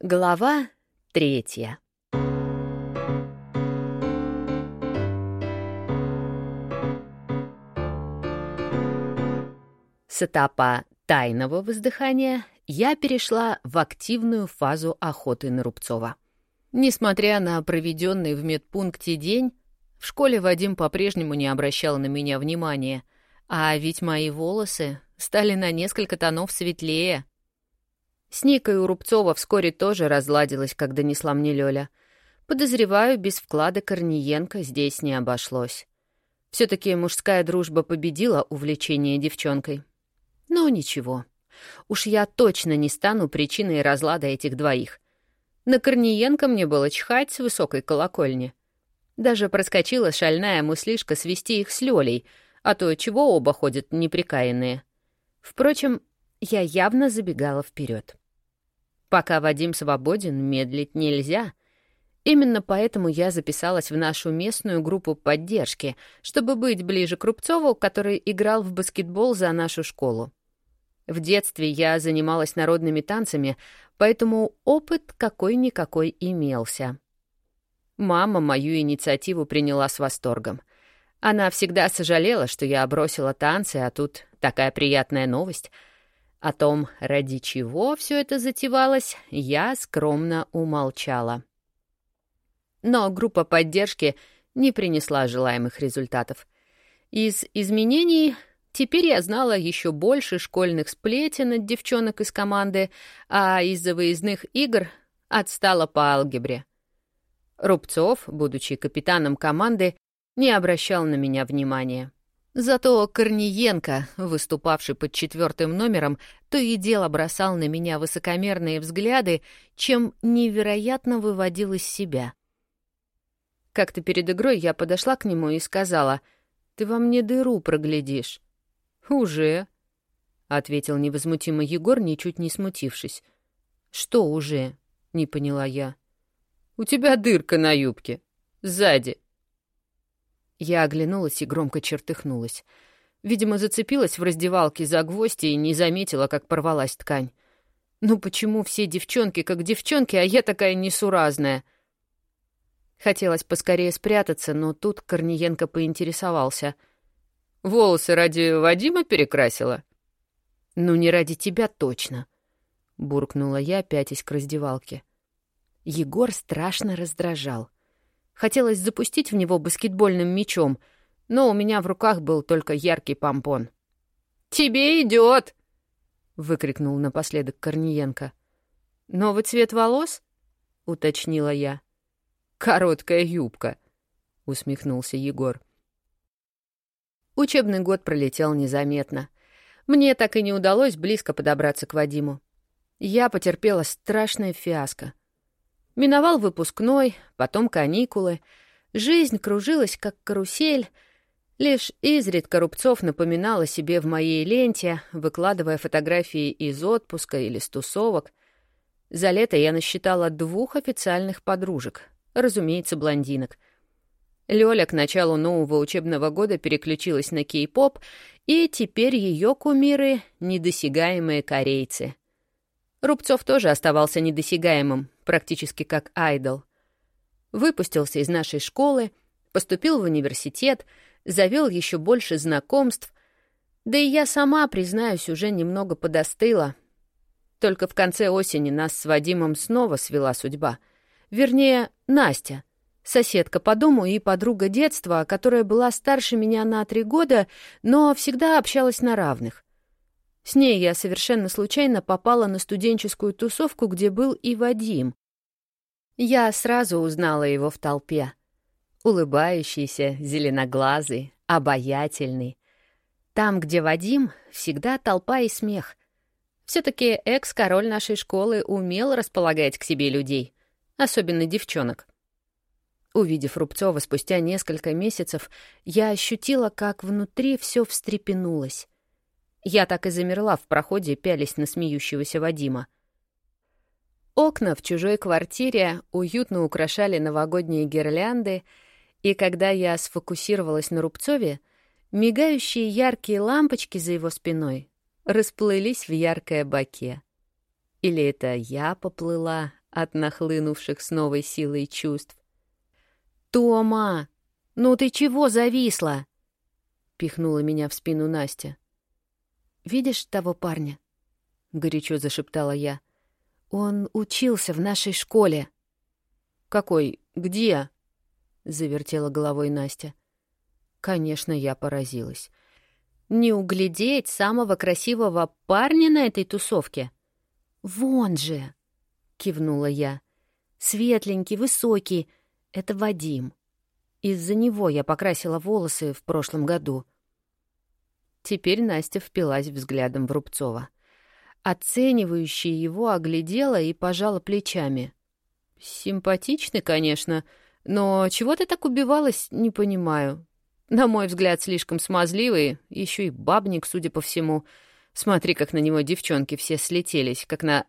Глава третья. С этапа тайного воздыхания я перешла в активную фазу охоты на Рубцова. Несмотря на проведенный в медпункте день, в школе Вадим по-прежнему не обращал на меня внимания, а ведь мои волосы стали на несколько тонов светлее. С Никой у Рубцова вскоре тоже разладилась, как донесла мне Лёля. Подозреваю, без вклада Корниенко здесь не обошлось. все таки мужская дружба победила увлечение девчонкой. Но ничего. Уж я точно не стану причиной разлада этих двоих. На Корниенко мне было чхать с высокой колокольни. Даже проскочила шальная мыслишка свести их с Лёлей, а то чего оба ходят неприкаянные. Впрочем, я явно забегала вперед. Пока Вадим свободен, медлить нельзя. Именно поэтому я записалась в нашу местную группу поддержки, чтобы быть ближе к Рубцову, который играл в баскетбол за нашу школу. В детстве я занималась народными танцами, поэтому опыт какой-никакой имелся. Мама мою инициативу приняла с восторгом. Она всегда сожалела, что я бросила танцы, а тут такая приятная новость — о том, ради чего все это затевалось, я скромно умолчала. Но группа поддержки не принесла желаемых результатов. Из изменений теперь я знала еще больше школьных сплетен от девчонок из команды, а из-за выездных игр отстала по алгебре. Рубцов, будучи капитаном команды, не обращал на меня внимания. Зато Корниенко, выступавший под четвертым номером, то и дело бросал на меня высокомерные взгляды, чем невероятно выводил из себя. Как-то перед игрой я подошла к нему и сказала, «Ты во мне дыру проглядишь». «Уже», — ответил невозмутимо Егор, ничуть не смутившись. «Что уже?» — не поняла я. «У тебя дырка на юбке. Сзади». Я оглянулась и громко чертыхнулась. Видимо, зацепилась в раздевалке за гвозди и не заметила, как порвалась ткань. Ну почему все девчонки как девчонки, а я такая несуразная? Хотелось поскорее спрятаться, но тут Корниенко поинтересовался. «Волосы ради Вадима перекрасила?» «Ну, не ради тебя точно», — буркнула я, пятясь к раздевалке. Егор страшно раздражал. Хотелось запустить в него баскетбольным мячом, но у меня в руках был только яркий помпон. «Тебе идет!» — выкрикнул напоследок Корниенко. «Новый цвет волос?» — уточнила я. «Короткая юбка», — усмехнулся Егор. Учебный год пролетел незаметно. Мне так и не удалось близко подобраться к Вадиму. Я потерпела страшное фиаско. Миновал выпускной, потом каникулы. Жизнь кружилась, как карусель. Лишь изредка Рубцов напоминал о себе в моей ленте, выкладывая фотографии из отпуска или с тусовок. За лето я насчитала двух официальных подружек, разумеется, блондинок. Лёля к началу нового учебного года переключилась на кей-поп, и теперь ее кумиры — недосягаемые корейцы. Рубцов тоже оставался недосягаемым, практически как айдол. Выпустился из нашей школы, поступил в университет, завел еще больше знакомств, да и я сама, признаюсь, уже немного подостыла. Только в конце осени нас с Вадимом снова свела судьба. Вернее, Настя, соседка по дому и подруга детства, которая была старше меня на три года, но всегда общалась на равных. С ней я совершенно случайно попала на студенческую тусовку, где был и Вадим. Я сразу узнала его в толпе. Улыбающийся, зеленоглазый, обаятельный. Там, где Вадим, всегда толпа и смех. все таки экс-король нашей школы умел располагать к себе людей, особенно девчонок. Увидев Рубцова спустя несколько месяцев, я ощутила, как внутри все встрепенулось. Я так и замерла в проходе, пялись на смеющегося Вадима. Окна в чужой квартире уютно украшали новогодние гирлянды, и когда я сфокусировалась на Рубцове, мигающие яркие лампочки за его спиной расплылись в яркое баке. Или это я поплыла, от нахлынувших с новой силой чувств. «Тома, ну ты чего зависла?» — пихнула меня в спину Настя. «Видишь того парня?» — горячо зашептала я. «Он учился в нашей школе». «Какой? Где?» — завертела головой Настя. Конечно, я поразилась. Не углядеть самого красивого парня на этой тусовке? «Вон же!» — кивнула я. «Светленький, высокий. Это Вадим. Из-за него я покрасила волосы в прошлом году». Теперь Настя впилась взглядом в Рубцова. Оценивающая его оглядела и пожала плечами. «Симпатичный, конечно, но чего ты так убивалась, не понимаю. На мой взгляд, слишком смазливый, еще и бабник, судя по всему. Смотри, как на него девчонки все слетелись, как на...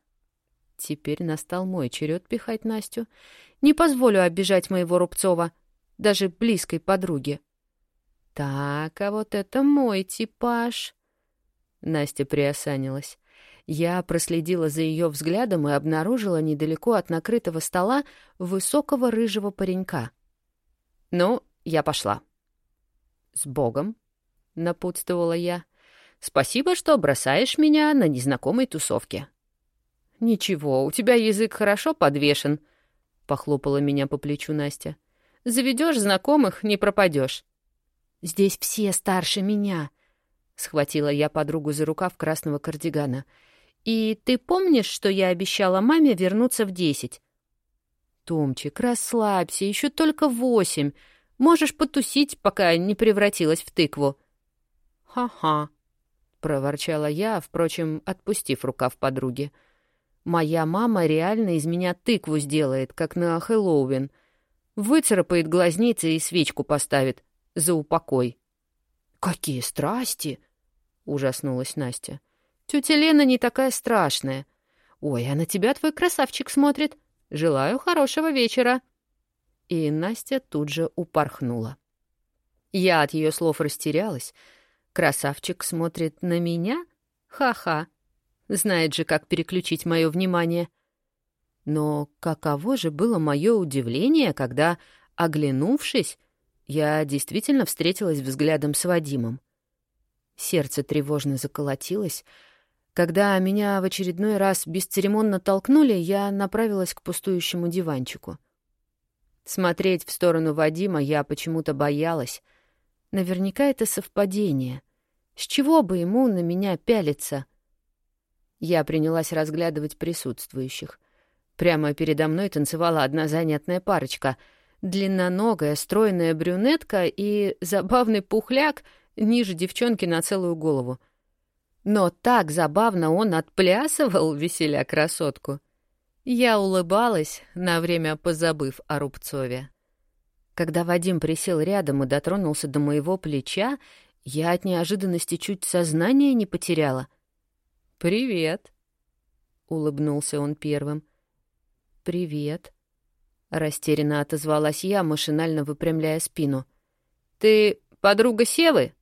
Теперь настал мой черед пихать Настю. Не позволю обижать моего Рубцова, даже близкой подруге. Так, а вот это мой типаж. Настя приосанилась. Я проследила за ее взглядом и обнаружила недалеко от накрытого стола высокого рыжего паренька. «Ну, я пошла». «С Богом», — напутствовала я. «Спасибо, что бросаешь меня на незнакомой тусовке». «Ничего, у тебя язык хорошо подвешен», — похлопала меня по плечу Настя. «Заведешь знакомых, не пропадешь. «Здесь все старше меня», — схватила я подругу за рукав красного кардигана. «И ты помнишь, что я обещала маме вернуться в десять?» «Томчик, расслабься, еще только восемь. Можешь потусить, пока не превратилась в тыкву». «Ха-ха», — проворчала я, впрочем, отпустив рукав подруги. «Моя мама реально из меня тыкву сделает, как на Хэллоуин. Выцарапает глазницы и свечку поставит. За упокой». «Какие страсти!» — ужаснулась Настя. «Тетя Лена не такая страшная. Ой, а на тебя твой красавчик смотрит. Желаю хорошего вечера» и Настя тут же упорхнула. Я от ее слов растерялась. Красавчик смотрит на меня? Ха-ха. Знает же, как переключить мое внимание. Но каково же было мое удивление, когда, оглянувшись, я действительно встретилась взглядом с Вадимом. Сердце тревожно заколотилось. Когда меня в очередной раз бесцеремонно толкнули, я направилась к пустующему диванчику — Смотреть в сторону Вадима я почему-то боялась. Наверняка это совпадение. С чего бы ему на меня пялиться? Я принялась разглядывать присутствующих. Прямо передо мной танцевала одна занятная парочка. Длинноногая, стройная брюнетка и забавный пухляк ниже девчонки на целую голову. Но так забавно он отплясывал, веселя красотку. Я улыбалась, на время позабыв о Рубцове. Когда Вадим присел рядом и дотронулся до моего плеча, я от неожиданности чуть сознание не потеряла. «Привет», — улыбнулся он первым. «Привет», — растерянно отозвалась я, машинально выпрямляя спину. «Ты подруга Севы?»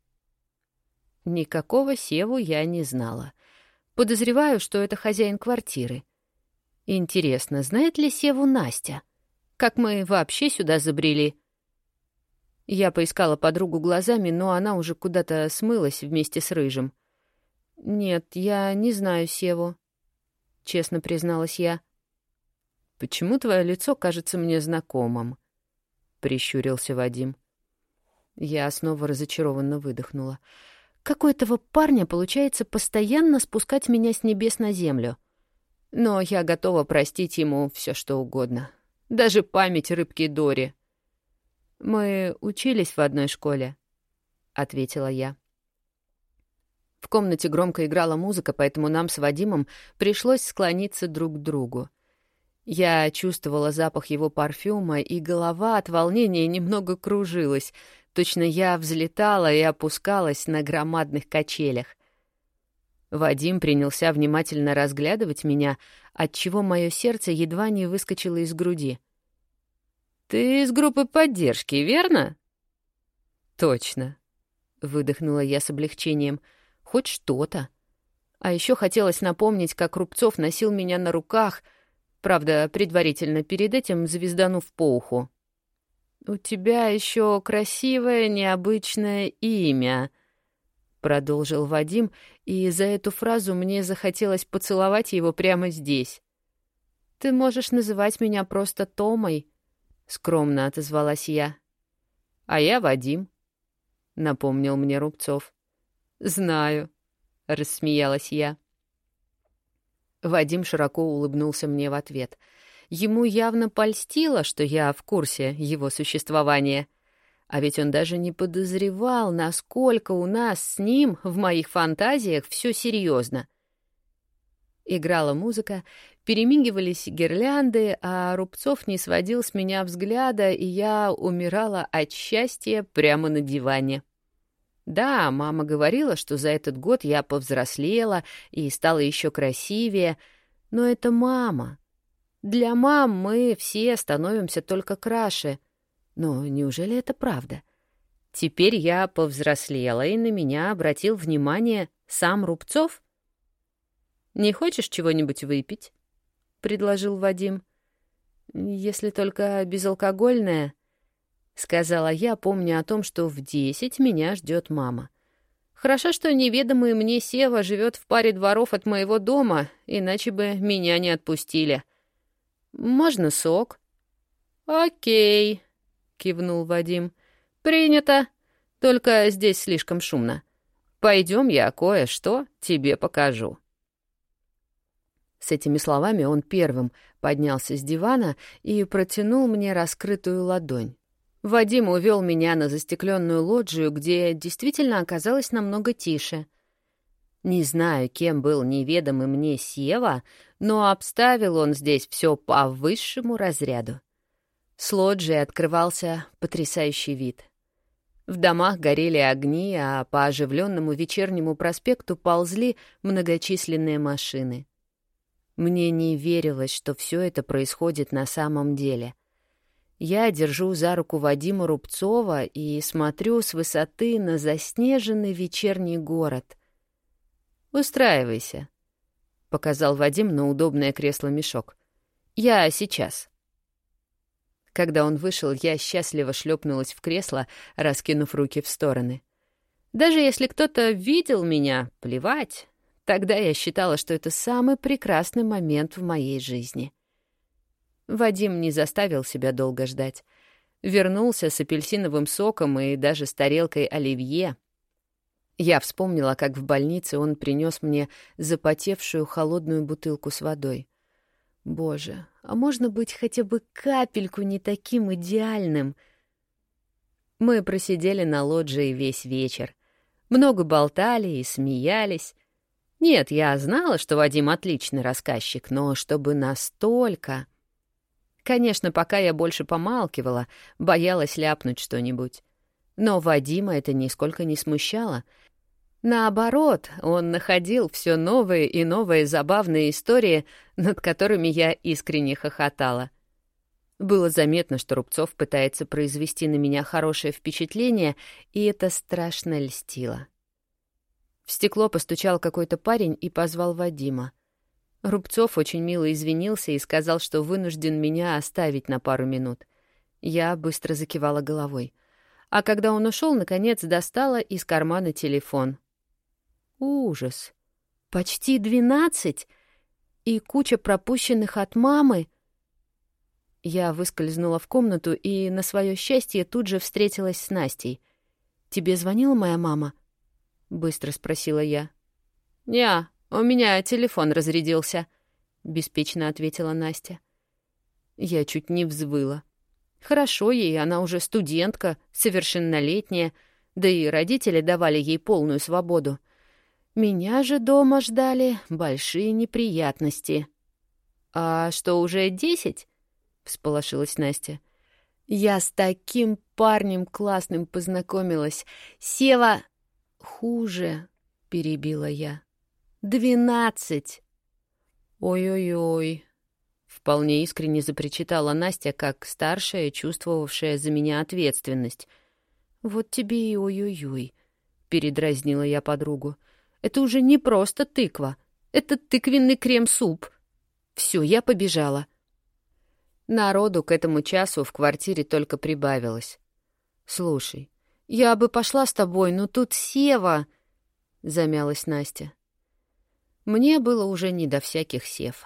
Никакого Севу я не знала. Подозреваю, что это хозяин квартиры. Интересно, знает ли Севу Настя? Как мы вообще сюда забрели? Я поискала подругу глазами, но она уже куда-то смылась вместе с Рыжим. «Нет, я не знаю Севу», — честно призналась я. «Почему твое лицо кажется мне знакомым?» — прищурился Вадим. Я снова разочарованно выдохнула. «Как у этого парня получается постоянно спускать меня с небес на землю?» Но я готова простить ему все, что угодно. Даже память рыбки Дори. «Мы учились в одной школе», — ответила я. В комнате громко играла музыка, поэтому нам с Вадимом пришлось склониться друг к другу. Я чувствовала запах его парфюма, и голова от волнения немного кружилась. Точно я взлетала и опускалась на громадных качелях. Вадим принялся внимательно разглядывать меня, отчего мое сердце едва не выскочило из груди. «Ты из группы поддержки, верно?» «Точно», — выдохнула я с облегчением. «Хоть что-то». А еще хотелось напомнить, как Рубцов носил меня на руках. Правда, предварительно перед этим звезданув по уху. «У тебя еще красивое, необычное имя», — продолжил Вадим, и за эту фразу мне захотелось поцеловать его прямо здесь. «Ты можешь называть меня просто Томой», — скромно отозвалась я. «А я Вадим», — напомнил мне Рубцов. «Знаю», — рассмеялась я. Вадим широко улыбнулся мне в ответ — Ему явно польстило, что я в курсе его существования. А ведь он даже не подозревал, насколько у нас с ним в моих фантазиях все серьезно. Играла музыка, перемигивались гирлянды, а Рубцов не сводил с меня взгляда, и я умирала от счастья прямо на диване. Да, мама говорила, что за этот год я повзрослела и стала еще красивее, но это мама. Для мам мы все становимся только краше. Но неужели это правда? Теперь я повзрослела, и на меня обратил внимание сам Рубцов. «Не хочешь чего-нибудь выпить?» — предложил Вадим. «Если только безалкогольное», — сказала я, помня о том, что в десять меня ждет мама. Хорошо, что неведомый мне Сева живет в паре дворов от моего дома, иначе бы меня не отпустили. Можно сок?» «Окей», — кивнул Вадим. «Принято. Только здесь слишком шумно. Пойдем, я кое-что тебе покажу». С этими словами он первым поднялся с дивана и протянул мне раскрытую ладонь. Вадим увел меня на застекленную лоджию, где действительно оказалось намного тише — не знаю, кем был неведомый мне Сева, но обставил он здесь все по высшему разряду. С лоджии открывался потрясающий вид. В домах горели огни, а по оживленному вечернему проспекту ползли многочисленные машины. Мне не верилось, что все это происходит на самом деле. Я держу за руку Вадима Рубцова и смотрю с высоты на заснеженный вечерний город. «Устраивайся», — показал Вадим на удобное кресло-мешок. «Я сейчас». Когда он вышел, я счастливо шлепнулась в кресло, раскинув руки в стороны. Даже если кто-то видел меня, плевать. Тогда я считала, что это самый прекрасный момент в моей жизни. Вадим не заставил себя долго ждать. Вернулся с апельсиновым соком и даже с тарелкой оливье, я вспомнила, как в больнице он принес мне запотевшую холодную бутылку с водой. Боже, а можно быть хотя бы капельку не таким идеальным? Мы просидели на лоджии весь вечер. Много болтали и смеялись. Нет, я знала, что Вадим отличный рассказчик, но чтобы настолько... Конечно, пока я больше помалкивала, боялась ляпнуть что-нибудь. Но Вадима это нисколько не смущало — Наоборот, он находил все новые и новые забавные истории, над которыми я искренне хохотала. Было заметно, что Рубцов пытается произвести на меня хорошее впечатление, и это страшно льстило. В стекло постучал какой-то парень и позвал Вадима. Рубцов очень мило извинился и сказал, что вынужден меня оставить на пару минут. Я быстро закивала головой. А когда он ушел, наконец достала из кармана телефон — Ужас. Почти двенадцать? И куча пропущенных от мамы? Я выскользнула в комнату и, на свое счастье, тут же встретилась с Настей. «Тебе звонила моя мама?» — быстро спросила я. «Не, у меня телефон разрядился», — беспечно ответила Настя. Я чуть не взвыла. Хорошо ей, она уже студентка, совершеннолетняя, да и родители давали ей полную свободу. Меня же дома ждали большие неприятности. «А что, уже десять?» — всполошилась Настя. «Я с таким парнем классным познакомилась. Сева...» «Хуже», — перебила я. «Двенадцать!» «Ой-ой-ой», — вполне искренне запричитала Настя, как старшая, чувствовавшая за меня ответственность. «Вот тебе и ой-ой-ой», — передразнила я подругу. Это уже не просто тыква. Это тыквенный крем-суп. Все, я побежала. Народу к этому часу в квартире только прибавилось. «Слушай, я бы пошла с тобой, но тут Сева...» — замялась Настя. Мне было уже не до всяких сев.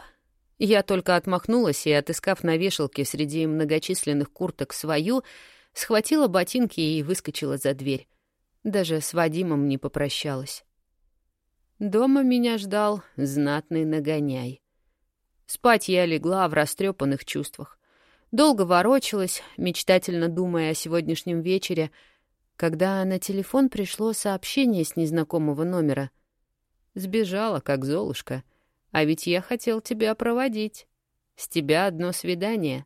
Я только отмахнулась и, отыскав на вешалке среди многочисленных курток свою, схватила ботинки и выскочила за дверь. Даже с Вадимом не попрощалась. Дома меня ждал знатный нагоняй. Спать я легла в растрепанных чувствах. Долго ворочалась, мечтательно думая о сегодняшнем вечере, когда на телефон пришло сообщение с незнакомого номера. Сбежала, как Золушка. А ведь я хотел тебя проводить. С тебя одно свидание.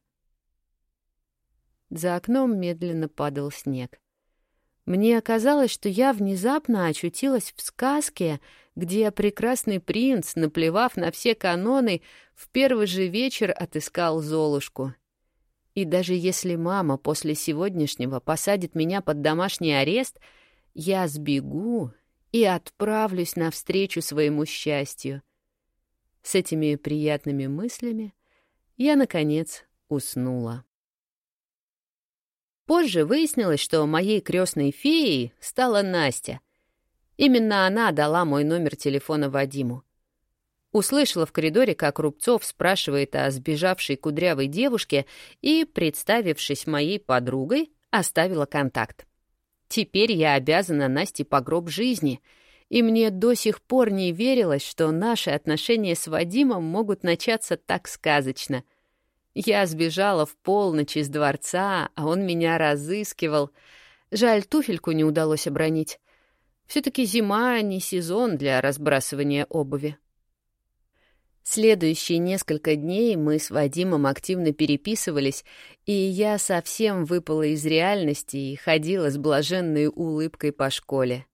За окном медленно падал снег. Мне оказалось, что я внезапно очутилась в сказке, где прекрасный принц, наплевав на все каноны, в первый же вечер отыскал Золушку. И даже если мама после сегодняшнего посадит меня под домашний арест, я сбегу и отправлюсь навстречу своему счастью. С этими приятными мыслями я, наконец, уснула. Позже выяснилось, что моей крестной феей стала Настя. Именно она дала мой номер телефона Вадиму. Услышала в коридоре, как Рубцов спрашивает о сбежавшей кудрявой девушке и, представившись моей подругой, оставила контакт. Теперь я обязана Насте по гроб жизни, и мне до сих пор не верилось, что наши отношения с Вадимом могут начаться так сказочно — я сбежала в полночь из дворца, а он меня разыскивал. Жаль, туфельку не удалось обронить. все таки зима — не сезон для разбрасывания обуви. Следующие несколько дней мы с Вадимом активно переписывались, и я совсем выпала из реальности и ходила с блаженной улыбкой по школе.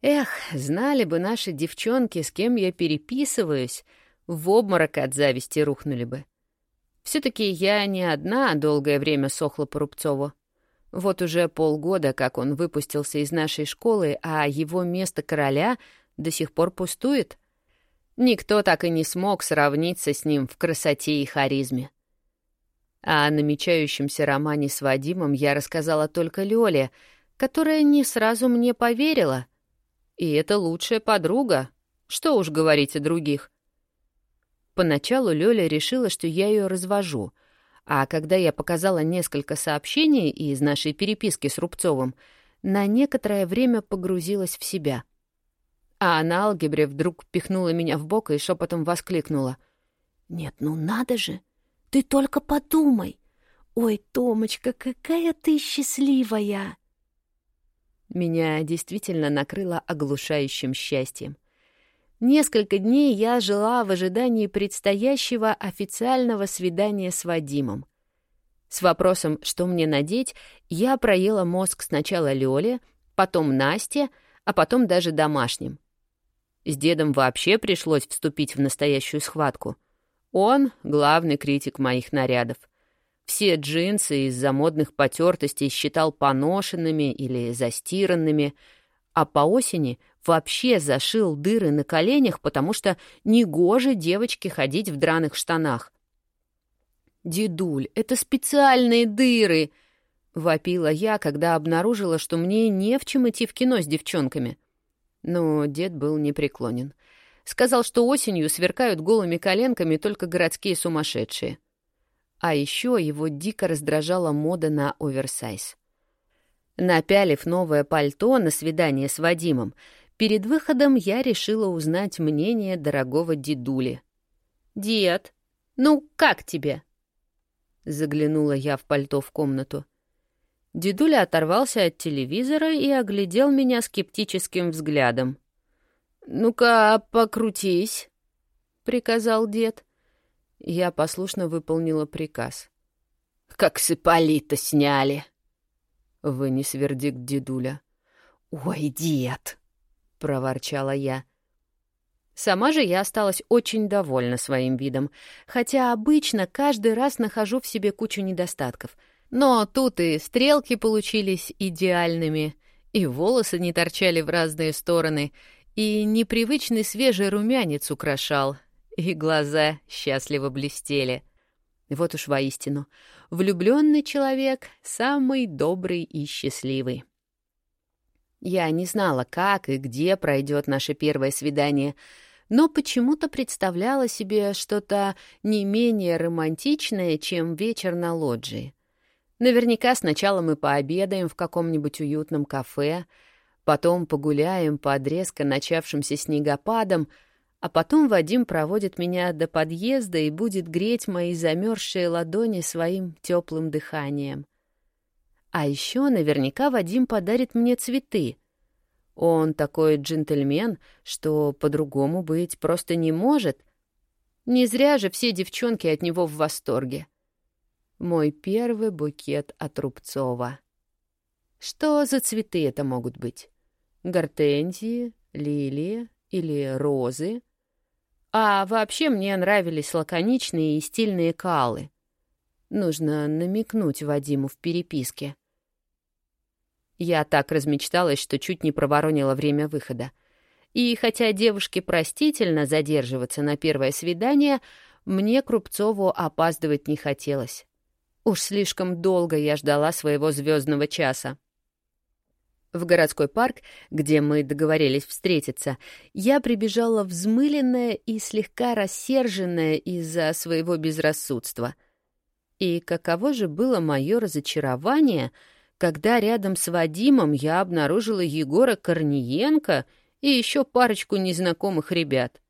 Эх, знали бы наши девчонки, с кем я переписываюсь, в обморок от зависти рухнули бы. Все-таки я не одна долгое время сохла по Рубцову. Вот уже полгода, как он выпустился из нашей школы, а его место короля до сих пор пустует. Никто так и не смог сравниться с ним в красоте и харизме. А о намечающемся романе с Вадимом я рассказала только Лёле, которая не сразу мне поверила. И это лучшая подруга. Что уж говорить о других. Поначалу Лёля решила, что я ее развожу, а когда я показала несколько сообщений из нашей переписки с Рубцовым, на некоторое время погрузилась в себя. А на алгебре вдруг пихнула меня в бок и шепотом воскликнула. «Нет, ну надо же! Ты только подумай! Ой, Томочка, какая ты счастливая!» Меня действительно накрыло оглушающим счастьем. Несколько дней я жила в ожидании предстоящего официального свидания с Вадимом. С вопросом, что мне надеть, я проела мозг сначала Лёле, потом Насте, а потом даже домашним. С дедом вообще пришлось вступить в настоящую схватку. Он — главный критик моих нарядов. Все джинсы из-за модных потертостей считал поношенными или застиранными, а по осени — вообще зашил дыры на коленях, потому что негоже девочке ходить в драных штанах. «Дедуль, это специальные дыры!» — вопила я, когда обнаружила, что мне не в чем идти в кино с девчонками. Но дед был непреклонен. Сказал, что осенью сверкают голыми коленками только городские сумасшедшие. А еще его дико раздражала мода на оверсайз. Напялив новое пальто на свидание с Вадимом, Перед выходом я решила узнать мнение дорогого дедули. «Дед, ну как тебе?» Заглянула я в пальто в комнату. Дедуля оторвался от телевизора и оглядел меня скептическим взглядом. «Ну-ка, покрутись», — приказал дед. Я послушно выполнила приказ. «Как с Ипполита сняли!» — вынес вердикт дедуля. «Ой, дед!» проворчала я. Сама же я осталась очень довольна своим видом, хотя обычно каждый раз нахожу в себе кучу недостатков. Но тут и стрелки получились идеальными, и волосы не торчали в разные стороны, и непривычный свежий румянец украшал, и глаза счастливо блестели. Вот уж воистину, влюбленный человек — самый добрый и счастливый. Я не знала, как и где пройдет наше первое свидание, но почему-то представляла себе что-то не менее романтичное, чем вечер на лоджии. Наверняка сначала мы пообедаем в каком-нибудь уютном кафе, потом погуляем под резко начавшимся снегопадом, а потом Вадим проводит меня до подъезда и будет греть мои замерзшие ладони своим теплым дыханием. А еще наверняка Вадим подарит мне цветы. Он такой джентльмен, что по-другому быть просто не может. Не зря же все девчонки от него в восторге. Мой первый букет от Рубцова. Что за цветы это могут быть? Гортензии, лилии или розы? А вообще мне нравились лаконичные и стильные калы. Нужно намекнуть Вадиму в переписке. Я так размечталась, что чуть не проворонила время выхода. И хотя девушке простительно задерживаться на первое свидание, мне Крупцову опаздывать не хотелось. Уж слишком долго я ждала своего звездного часа. В городской парк, где мы договорились встретиться, я прибежала взмыленная и слегка рассерженная из-за своего безрассудства. И каково же было мое разочарование, когда рядом с Вадимом я обнаружила Егора Корниенко и еще парочку незнакомых ребят.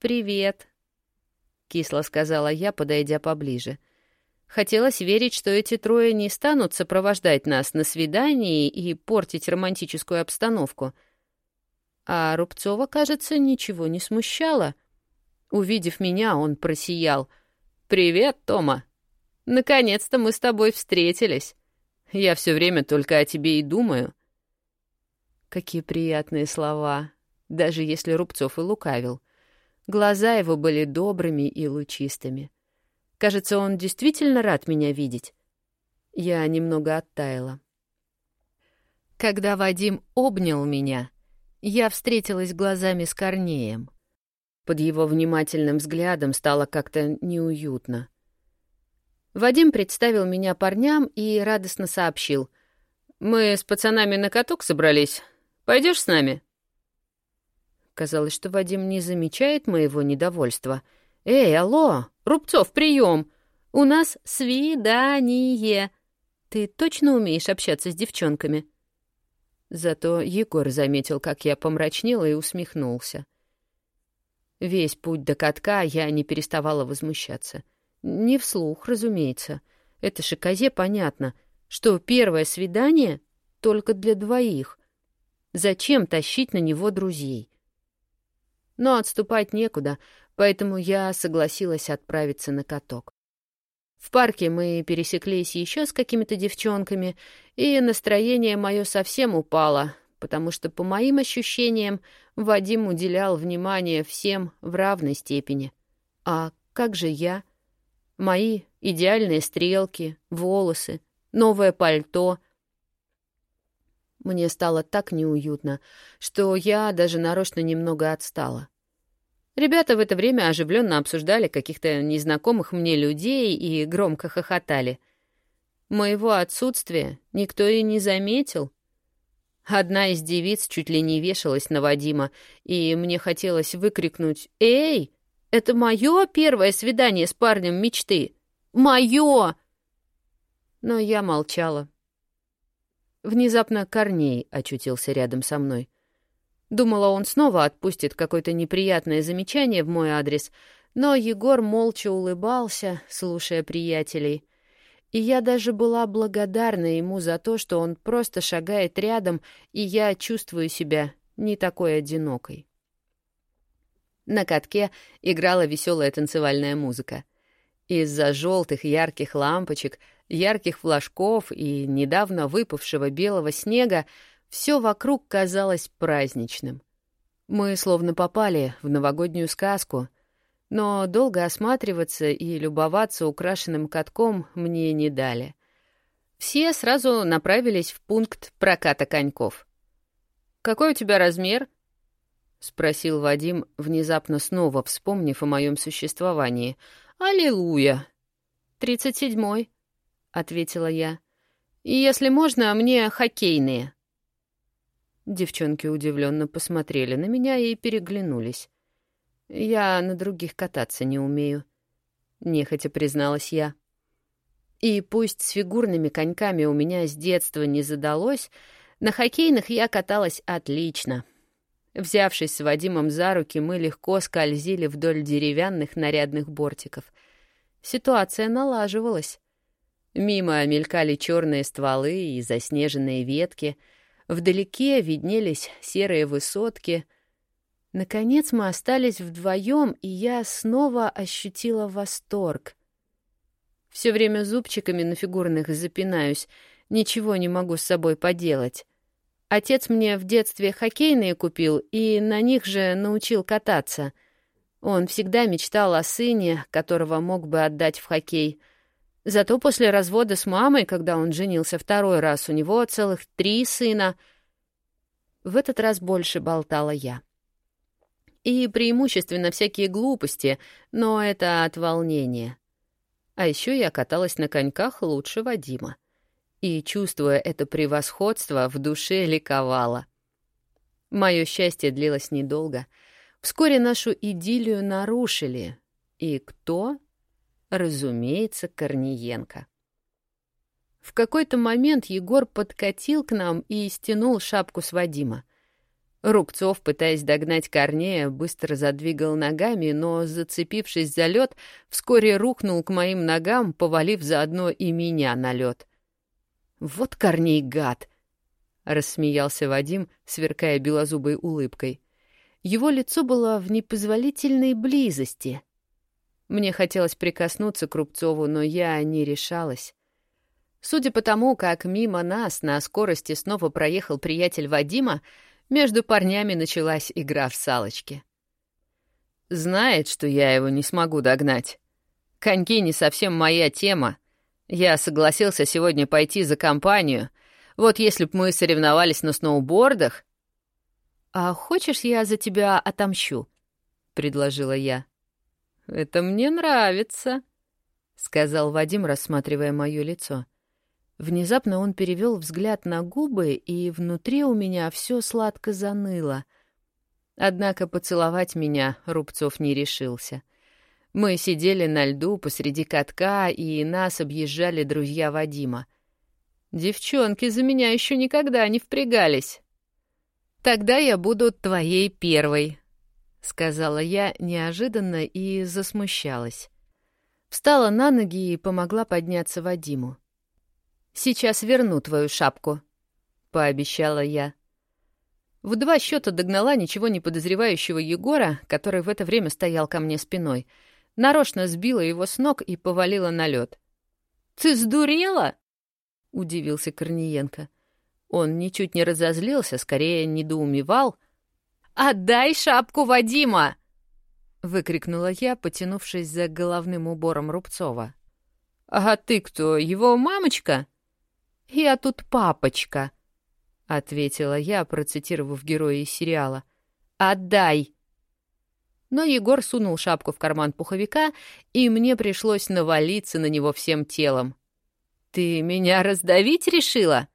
«Привет», — кисло сказала я, подойдя поближе. Хотелось верить, что эти трое не станут сопровождать нас на свидании и портить романтическую обстановку. А Рубцова, кажется, ничего не смущало. Увидев меня, он просиял. «Привет, Тома! Наконец-то мы с тобой встретились. Я все время только о тебе и думаю». Какие приятные слова, даже если Рубцов и лукавил. Глаза его были добрыми и лучистыми. Кажется, он действительно рад меня видеть. Я немного оттаяла. Когда Вадим обнял меня, я встретилась глазами с Корнеем. Под его внимательным взглядом стало как-то неуютно. Вадим представил меня парням и радостно сообщил. «Мы с пацанами на каток собрались. Пойдешь с нами?» Казалось, что Вадим не замечает моего недовольства — «Эй, алло, Рубцов, прием! У нас свидание! Ты точно умеешь общаться с девчонками?» Зато Егор заметил, как я помрачнела и усмехнулся. Весь путь до катка я не переставала возмущаться. Не вслух, разумеется. Это шиказе понятно, что первое свидание только для двоих. Зачем тащить на него друзей? Но отступать некуда, поэтому я согласилась отправиться на каток. В парке мы пересеклись еще с какими-то девчонками, и настроение мое совсем упало, потому что, по моим ощущениям, Вадим уделял внимание всем в равной степени. А как же я? Мои идеальные стрелки, волосы, новое пальто. Мне стало так неуютно, что я даже нарочно немного отстала. Ребята в это время оживленно обсуждали каких-то незнакомых мне людей и громко хохотали. Моего отсутствия никто и не заметил. Одна из девиц чуть ли не вешалась на Вадима, и мне хотелось выкрикнуть «Эй, это мое первое свидание с парнем мечты! Мое!» Но я молчала. Внезапно Корней очутился рядом со мной. Думала, он снова отпустит какое-то неприятное замечание в мой адрес, но Егор молча улыбался, слушая приятелей. И я даже была благодарна ему за то, что он просто шагает рядом, и я чувствую себя не такой одинокой. На катке играла веселая танцевальная музыка. Из-за желтых ярких лампочек, ярких флажков и недавно выпавшего белого снега все вокруг казалось праздничным. Мы словно попали в новогоднюю сказку, но долго осматриваться и любоваться украшенным катком мне не дали. Все сразу направились в пункт проката коньков. «Какой у тебя размер?» — спросил Вадим, внезапно снова вспомнив о моем существовании. «Аллилуйя! «Тридцать седьмой», — ответила я. «И если можно, мне хоккейные». Девчонки удивленно посмотрели на меня и переглянулись. «Я на других кататься не умею», — нехотя призналась я. И пусть с фигурными коньками у меня с детства не задалось, на хоккейных я каталась отлично. Взявшись с Вадимом за руки, мы легко скользили вдоль деревянных нарядных бортиков. Ситуация налаживалась. Мимо мелькали черные стволы и заснеженные ветки. Вдалеке виднелись серые высотки. Наконец мы остались вдвоем, и я снова ощутила восторг. Все время зубчиками на фигурных запинаюсь, ничего не могу с собой поделать. Отец мне в детстве хоккейные купил и на них же научил кататься. Он всегда мечтал о сыне, которого мог бы отдать в хоккей. Зато после развода с мамой, когда он женился второй раз, у него целых три сына. В этот раз больше болтала я. И преимущественно всякие глупости, но это от волнения. А еще я каталась на коньках лучше Вадима и, чувствуя это превосходство, в душе ликовала. Мое счастье длилось недолго. Вскоре нашу идиллию нарушили. И кто? Разумеется, Корниенко. В какой-то момент Егор подкатил к нам и стянул шапку с Вадима. Рубцов, пытаясь догнать Корнея, быстро задвигал ногами, но, зацепившись за лед, вскоре рухнул к моим ногам, повалив заодно и меня на лед. «Вот Корней гад!» — рассмеялся Вадим, сверкая белозубой улыбкой. Его лицо было в непозволительной близости. Мне хотелось прикоснуться к Рубцову, но я не решалась. Судя по тому, как мимо нас на скорости снова проехал приятель Вадима, между парнями началась игра в салочки. Знает, что я его не смогу догнать. Коньки не совсем моя тема, я согласился сегодня пойти за компанию. Вот если б мы соревновались на сноубордах... «А хочешь, я за тебя отомщу?» — предложила я. «Это мне нравится», — сказал Вадим, рассматривая мое лицо. Внезапно он перевел взгляд на губы, и внутри у меня все сладко заныло. Однако поцеловать меня Рубцов не решился — мы сидели на льду посреди катка, и нас объезжали друзья Вадима. Девчонки за меня еще никогда не впрягались. «Тогда я буду твоей первой», — сказала я неожиданно и засмущалась. Встала на ноги и помогла подняться Вадиму. «Сейчас верну твою шапку», — пообещала я. В два счета догнала ничего не подозревающего Егора, который в это время стоял ко мне спиной — нарочно сбила его с ног и повалила на лед. «Ты сдурела?» — удивился Корниенко. Он ничуть не разозлился, скорее недоумевал. «Отдай шапку Вадима!» — выкрикнула я, потянувшись за головным убором Рубцова. «А ты кто, его мамочка?» «Я тут папочка», — ответила я, процитировав героя из сериала. «Отдай!» Но Егор сунул шапку в карман пуховика, и мне пришлось навалиться на него всем телом. «Ты меня раздавить решила?»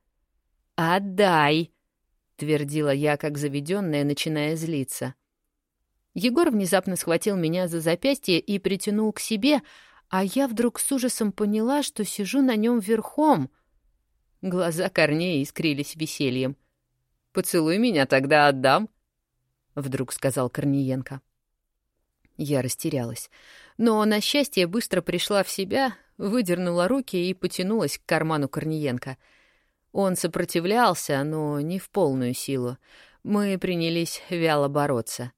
«Отдай!» — твердила я, как заведенная, начиная злиться. Егор внезапно схватил меня за запястье и притянул к себе, а я вдруг с ужасом поняла, что сижу на нем верхом. Глаза Корнея искрились весельем. «Поцелуй меня, тогда отдам», — вдруг сказал Корниенко. Я растерялась. Но, на счастье, быстро пришла в себя, выдернула руки и потянулась к карману Корниенко. Он сопротивлялся, но не в полную силу. Мы принялись вяло бороться.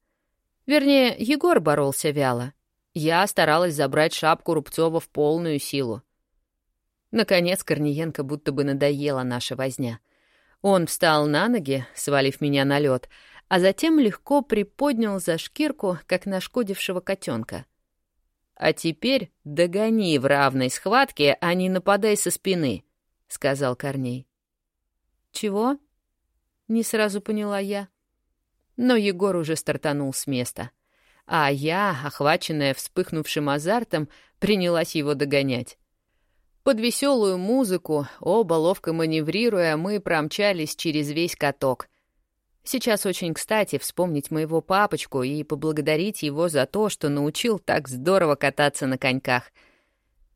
Вернее, Егор боролся вяло. Я старалась забрать шапку Рубцова в полную силу. Наконец Корниенко будто бы надоела наша возня. Он встал на ноги, свалив меня на лед, а затем легко приподнял за шкирку, как нашкодившего котенка. «А теперь догони в равной схватке, а не нападай со спины», — сказал Корней. «Чего?» — не сразу поняла я. Но Егор уже стартанул с места, а я, охваченная вспыхнувшим азартом, принялась его догонять. Под веселую музыку, оба ловко маневрируя, мы промчались через весь каток. Сейчас очень кстати вспомнить моего папочку и поблагодарить его за то, что научил так здорово кататься на коньках.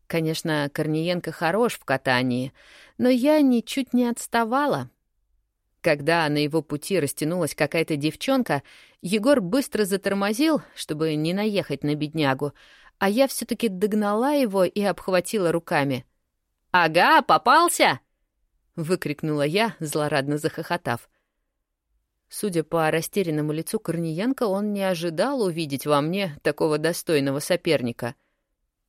Конечно, Корниенко хорош в катании, но я ничуть не отставала. Когда на его пути растянулась какая-то девчонка, Егор быстро затормозил, чтобы не наехать на беднягу, а я все таки догнала его и обхватила руками. «Ага, попался!» — выкрикнула я, злорадно захохотав. Судя по растерянному лицу Корниенко, он не ожидал увидеть во мне такого достойного соперника.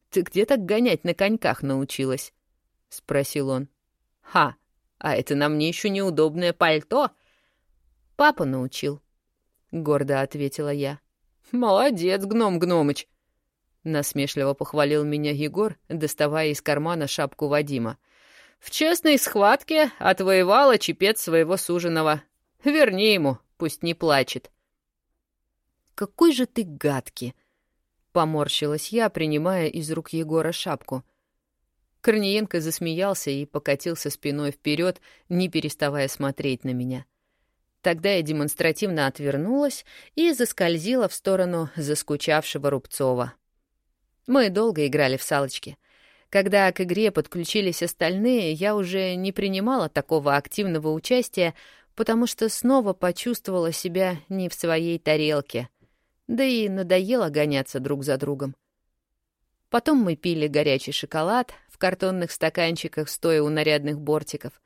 «Ты где так гонять на коньках научилась?» — спросил он. «Ха, а это на мне еще неудобное пальто!» «Папа научил», — гордо ответила я. «Молодец, гном Гномыч!» Насмешливо похвалил меня Егор, доставая из кармана шапку Вадима. «В честной схватке отвоевала чепец своего суженого. Верни ему, пусть не плачет». «Какой же ты гадкий!» — поморщилась я, принимая из рук Егора шапку. Корниенко засмеялся и покатился спиной вперед, не переставая смотреть на меня. Тогда я демонстративно отвернулась и заскользила в сторону заскучавшего Рубцова. Мы долго играли в салочки. Когда к игре подключились остальные, я уже не принимала такого активного участия, потому что снова почувствовала себя не в своей тарелке. Да и надоело гоняться друг за другом. Потом мы пили горячий шоколад в картонных стаканчиках, стоя у нарядных бортиков.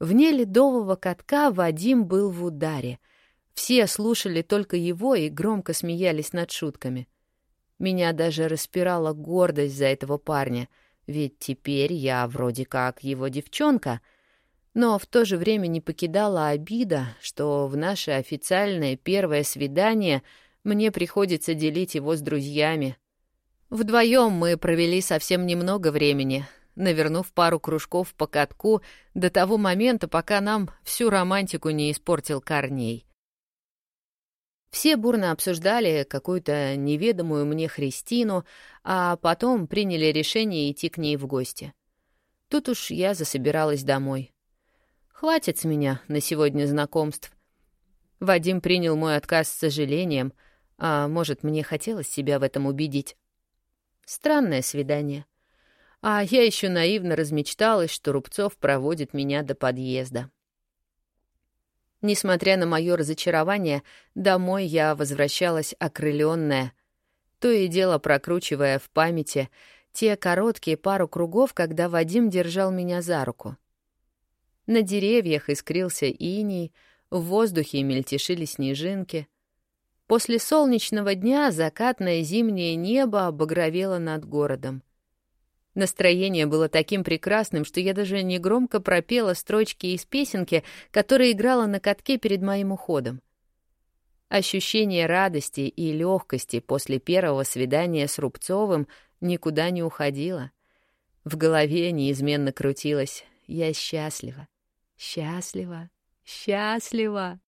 Вне ледового катка Вадим был в ударе. Все слушали только его и громко смеялись над шутками. Меня даже распирала гордость за этого парня, ведь теперь я вроде как его девчонка. Но в то же время не покидала обида, что в наше официальное первое свидание мне приходится делить его с друзьями. Вдвоем мы провели совсем немного времени, навернув пару кружков по катку до того момента, пока нам всю романтику не испортил Корней. Все бурно обсуждали какую-то неведомую мне Христину, а потом приняли решение идти к ней в гости. Тут уж я засобиралась домой. Хватит с меня на сегодня знакомств. Вадим принял мой отказ с сожалением, а может, мне хотелось себя в этом убедить. Странное свидание. А я еще наивно размечталась, что Рубцов проводит меня до подъезда. Несмотря на мое разочарование, домой я возвращалась окрыленная, то и дело прокручивая в памяти те короткие пару кругов, когда Вадим держал меня за руку. На деревьях искрился иней, в воздухе мельтешили снежинки. После солнечного дня закатное зимнее небо обогровело над городом. Настроение было таким прекрасным, что я даже негромко пропела строчки из песенки, которая играла на катке перед моим уходом. Ощущение радости и легкости после первого свидания с Рубцовым никуда не уходило. В голове неизменно крутилось «Я счастлива, счастлива, счастлива».